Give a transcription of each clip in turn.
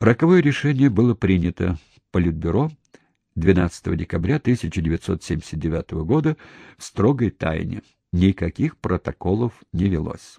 Роковое решение было принято Политбюро 12 декабря 1979 года в строгой тайне. Никаких протоколов не велось.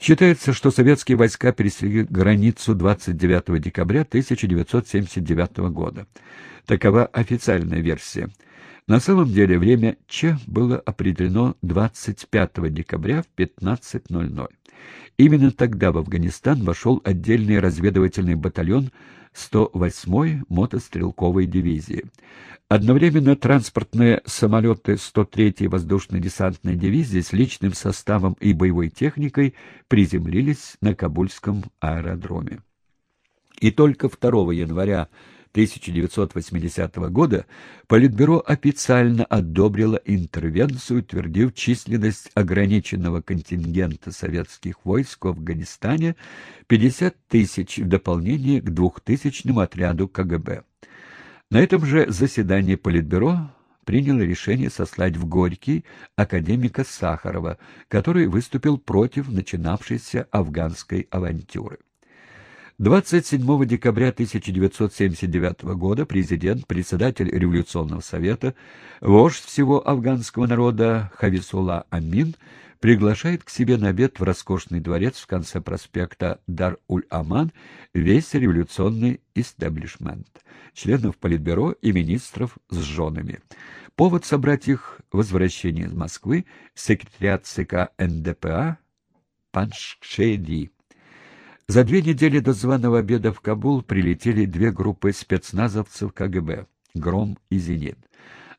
Считается, что советские войска пересекли границу 29 декабря 1979 года. Такова официальная версия. На самом деле время Ч было определено 25 декабря в 15.00. Именно тогда в Афганистан вошел отдельный разведывательный батальон 108-й мотострелковой дивизии. Одновременно транспортные самолеты 103-й воздушно-десантной дивизии с личным составом и боевой техникой приземлились на Кабульском аэродроме. И только 2 января 1980 года Политбюро официально одобрило интервенцию, утвердив численность ограниченного контингента советских войск в Афганистане 50 тысяч в дополнение к двухтысячному отряду КГБ. На этом же заседании Политбюро приняло решение сослать в Горький академика Сахарова, который выступил против начинавшейся афганской авантюры. 27 декабря 1979 года президент, председатель Революционного совета, вождь всего афганского народа Хависула Амин приглашает к себе на обед в роскошный дворец в конце проспекта Дар-уль-Аман весь революционный истеблишмент, членов Политбюро и министров с женами. Повод собрать их — возвращение из Москвы, секретариат ЦК НДПА Паншшеди. За две недели до званого обеда в Кабул прилетели две группы спецназовцев КГБ «Гром» и «Зенит».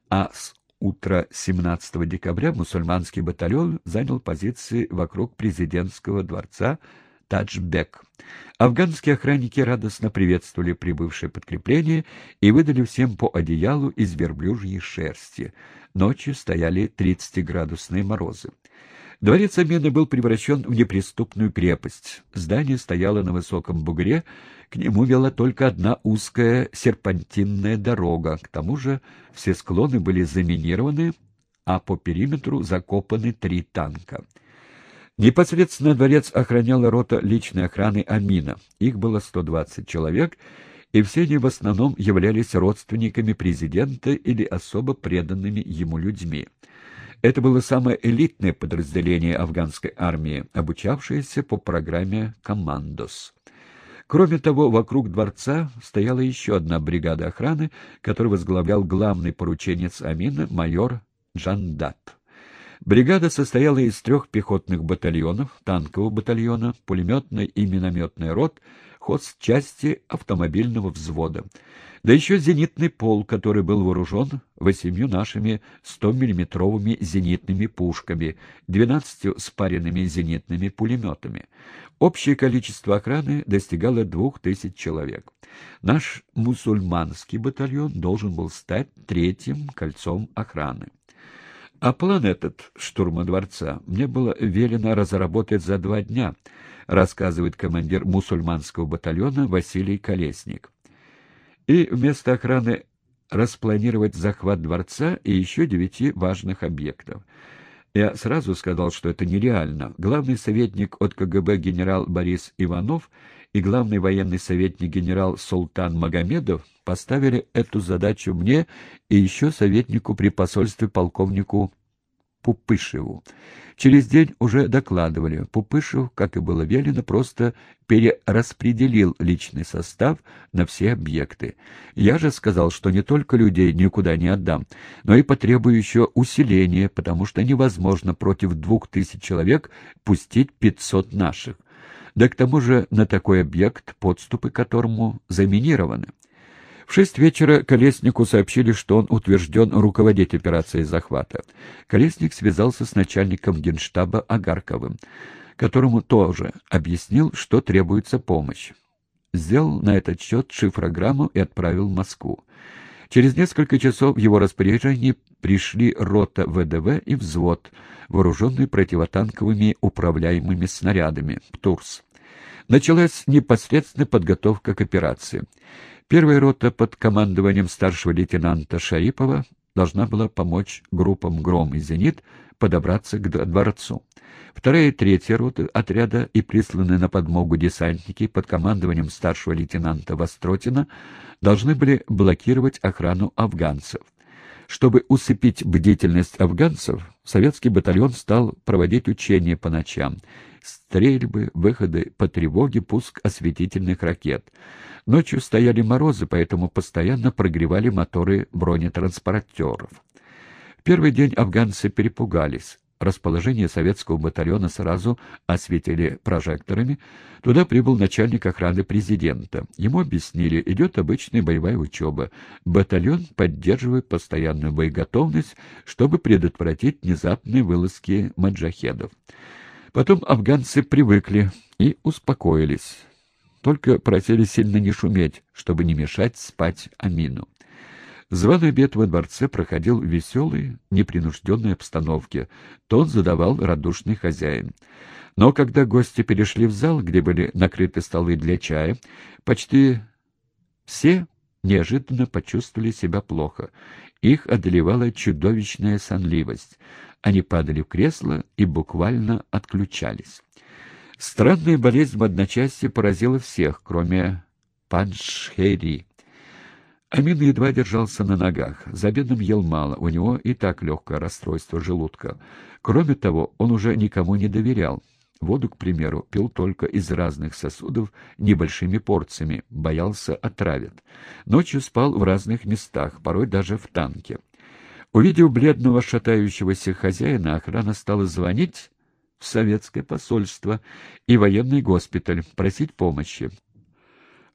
А с утра 17 декабря мусульманский батальон занял позиции вокруг президентского дворца Таджбек. Афганские охранники радостно приветствовали прибывшее подкрепление и выдали всем по одеялу из верблюжьей шерсти. Ночью стояли 30-градусные морозы. Дворец Амены был превращен в неприступную крепость. Здание стояло на высоком бугре, к нему вела только одна узкая серпантинная дорога. К тому же все склоны были заминированы, а по периметру закопаны три танка. Непосредственно дворец охраняла рота личной охраны Амина. Их было 120 человек, и все они в основном являлись родственниками президента или особо преданными ему людьми. Это было самое элитное подразделение афганской армии, обучавшееся по программе «Командос». Кроме того, вокруг дворца стояла еще одна бригада охраны, которую возглавлял главный порученец Амина, майор Джандат. Бригада состояла из трех пехотных батальонов, танкового батальона, пулеметной и минометной рот, хозчасти автомобильного взвода. Да еще зенитный пол, который был вооружен восемью нашими 100-миллиметровыми зенитными пушками, 12 спаренными зенитными пулеметами. Общее количество охраны достигало двух тысяч человек. Наш мусульманский батальон должен был стать третьим кольцом охраны. А план этот штурма дворца мне было велено разработать за два дня, рассказывает командир мусульманского батальона Василий Колесник и вместо охраны распланировать захват дворца и еще девяти важных объектов. Я сразу сказал, что это нереально. Главный советник от КГБ генерал Борис Иванов и главный военный советник генерал Султан Магомедов поставили эту задачу мне и еще советнику при посольстве полковнику Пупышеву. Через день уже докладывали. Пупышев, как и было велено, просто перераспределил личный состав на все объекты. Я же сказал, что не только людей никуда не отдам, но и потребую еще усиления, потому что невозможно против двух тысяч человек пустить пятьсот наших. Да к тому же на такой объект, подступы к которому заминированы. В шесть вечера Колеснику сообщили, что он утвержден руководить операцией захвата. Колесник связался с начальником генштаба Агарковым, которому тоже объяснил, что требуется помощь. Сделал на этот счет шифрограмму и отправил в Москву. Через несколько часов в его распоряжении пришли рота ВДВ и взвод, вооруженный противотанковыми управляемыми снарядами, ПТУРС. Началась непосредственная подготовка к операции. Первая рота под командованием старшего лейтенанта Шарипова должна была помочь группам «Гром» и «Зенит» подобраться к дворцу. Вторая и третья роты отряда и присланные на подмогу десантники под командованием старшего лейтенанта Востротина должны были блокировать охрану афганцев. Чтобы усыпить бдительность афганцев, советский батальон стал проводить учения по ночам. Стрельбы, выходы по тревоге, пуск осветительных ракет. Ночью стояли морозы, поэтому постоянно прогревали моторы бронетранспортеров. В первый день афганцы перепугались расположение советского батальона сразу осветили прожекторами. Туда прибыл начальник охраны президента. Ему объяснили, идет обычная боевая учеба. Батальон поддерживает постоянную боеготовность, чтобы предотвратить внезапные вылазки маджахедов. Потом афганцы привыкли и успокоились. Только просили сильно не шуметь, чтобы не мешать спать Амину. Званый обед во дворце проходил в веселой, непринужденной обстановке. Тон задавал радушный хозяин. Но когда гости перешли в зал, где были накрыты столы для чая, почти все неожиданно почувствовали себя плохо. Их одолевала чудовищная сонливость. Они падали в кресло и буквально отключались. Странная болезнь в одночасье поразила всех, кроме Паншхери. Амин едва держался на ногах. За обедом ел мало, у него и так легкое расстройство желудка. Кроме того, он уже никому не доверял. Воду, к примеру, пил только из разных сосудов небольшими порциями, боялся отравят. Ночью спал в разных местах, порой даже в танке. Увидев бледного шатающегося хозяина, охрана стала звонить в советское посольство и военный госпиталь, просить помощи.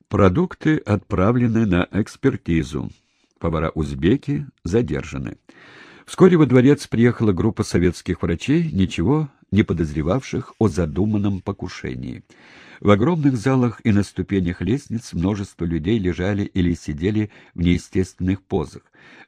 Продукты отправлены на экспертизу. Повара-узбеки задержаны. Вскоре во дворец приехала группа советских врачей, ничего не подозревавших о задуманном покушении. В огромных залах и на ступенях лестниц множество людей лежали или сидели в неестественных позах.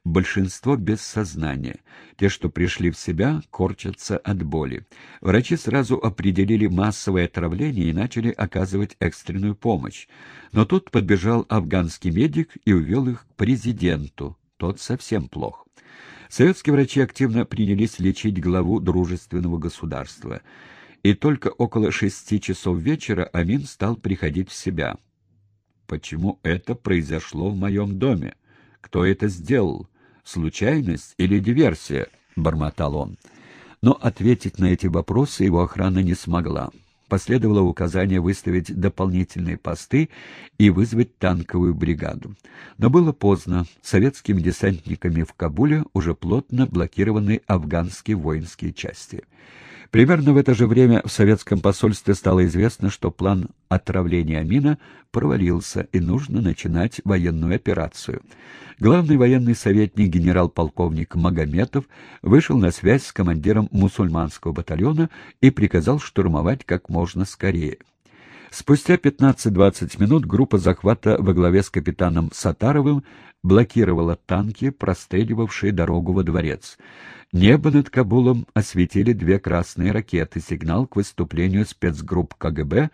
Большинство без сознания. Те, что пришли в себя, корчатся от боли. Врачи сразу определили массовое отравление и начали оказывать экстренную помощь. Но тут подбежал афганский медик и увел их к президенту. Тот совсем плох. Советские врачи активно принялись лечить главу дружественного государства — и только около шести часов вечера Амин стал приходить в себя. «Почему это произошло в моем доме? Кто это сделал? Случайность или диверсия?» — бормотал он. Но ответить на эти вопросы его охрана не смогла. Последовало указание выставить дополнительные посты и вызвать танковую бригаду. Но было поздно. Советскими десантниками в Кабуле уже плотно блокированы афганские воинские части. Примерно в это же время в советском посольстве стало известно, что план отравления Амина провалился и нужно начинать военную операцию. Главный военный советник генерал-полковник Магометов вышел на связь с командиром мусульманского батальона и приказал штурмовать как можно скорее. Спустя 15-20 минут группа захвата во главе с капитаном Сатаровым блокировала танки, простреливавшие дорогу во дворец. Небо над Кабулом осветили две красные ракеты, сигнал к выступлению спецгрупп КГБ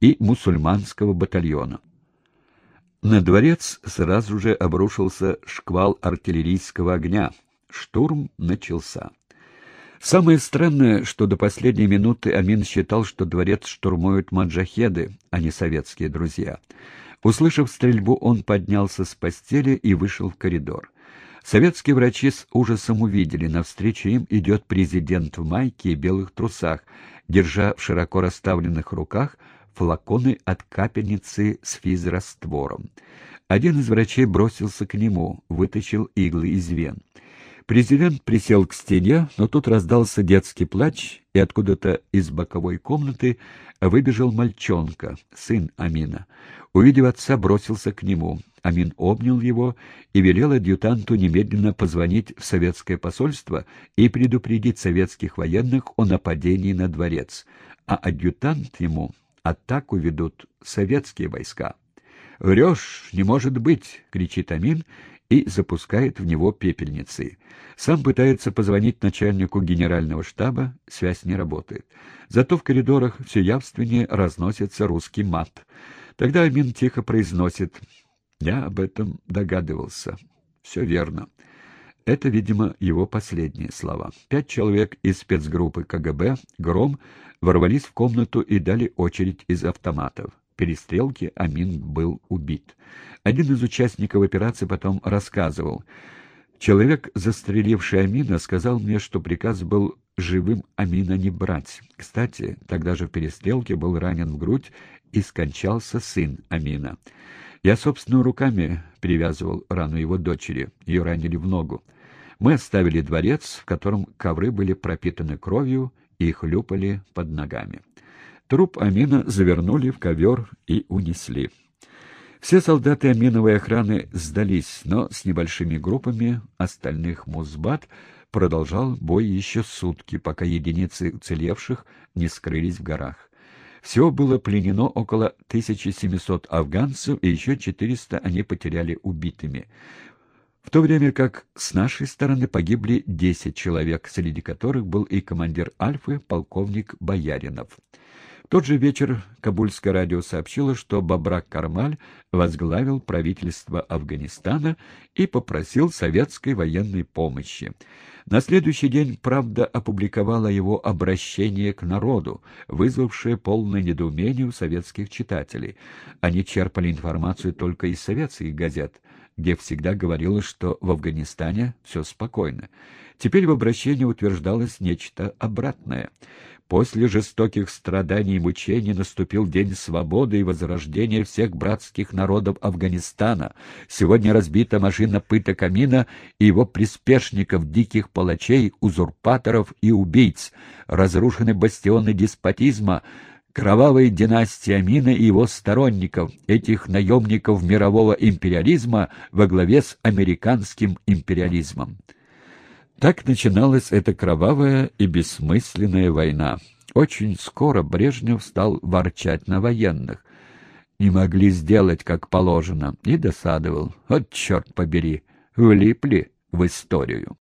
и мусульманского батальона. На дворец сразу же обрушился шквал артиллерийского огня. Штурм начался. Самое странное, что до последней минуты Амин считал, что дворец штурмуют маджахеды, а не советские друзья. Услышав стрельбу, он поднялся с постели и вышел в коридор. Советские врачи с ужасом увидели, навстречу им идет президент в майке и белых трусах, держа в широко расставленных руках флаконы от капельницы с физраствором. Один из врачей бросился к нему, вытащил иглы из вен. Президент присел к стене, но тут раздался детский плач, и откуда-то из боковой комнаты выбежал мальчонка, сын Амина. Увидев отца, бросился к нему. Амин обнял его и велел адъютанту немедленно позвонить в советское посольство и предупредить советских военных о нападении на дворец. А адъютант ему атаку ведут советские войска. «Врешь, не может быть!» — кричит Амин и запускает в него пепельницы. Сам пытается позвонить начальнику генерального штаба, связь не работает. Зато в коридорах все явственнее разносится русский мат. Тогда Амин тихо произносит «Я об этом догадывался. Все верно». Это, видимо, его последние слова. Пять человек из спецгруппы КГБ «Гром» ворвались в комнату и дали очередь из автоматов. Перестрелке Амин был убит. Один из участников операции потом рассказывал. Человек, застреливший Амина, сказал мне, что приказ был живым Амина не брать. Кстати, тогда же в перестрелке был ранен в грудь и скончался сын Амина. Я собственными руками перевязывал рану его дочери. Ее ранили в ногу. Мы оставили дворец, в котором ковры были пропитаны кровью и хлюпали под ногами. Труп Амина завернули в ковер и унесли. Все солдаты Аминовой охраны сдались, но с небольшими группами остальных Музбат продолжал бой еще сутки, пока единицы уцелевших не скрылись в горах. Всего было пленено около 1700 афганцев, и еще 400 они потеряли убитыми. В то время как с нашей стороны погибли 10 человек, среди которых был и командир Альфы, полковник Бояринов. Тот же вечер Кабульское радио сообщило, что Бабрак Кармаль возглавил правительство Афганистана и попросил советской военной помощи. На следующий день «Правда» опубликовала его обращение к народу, вызвавшее полное недоумение у советских читателей. Они черпали информацию только из советских газет, где всегда говорилось, что в Афганистане все спокойно. Теперь в обращении утверждалось нечто обратное. После жестоких страданий и мучений наступил день свободы и возрождения всех братских народов Афганистана. Сегодня разбита машина пыток Амина и его приспешников, диких палачей, узурпаторов и убийц. Разрушены бастионы деспотизма, кровавые династии Амина и его сторонников, этих наемников мирового империализма во главе с американским империализмом. Так начиналась эта кровавая и бессмысленная война. Очень скоро Брежнев стал ворчать на военных. Не могли сделать, как положено, и досадовал. Вот черт побери, влипли в историю.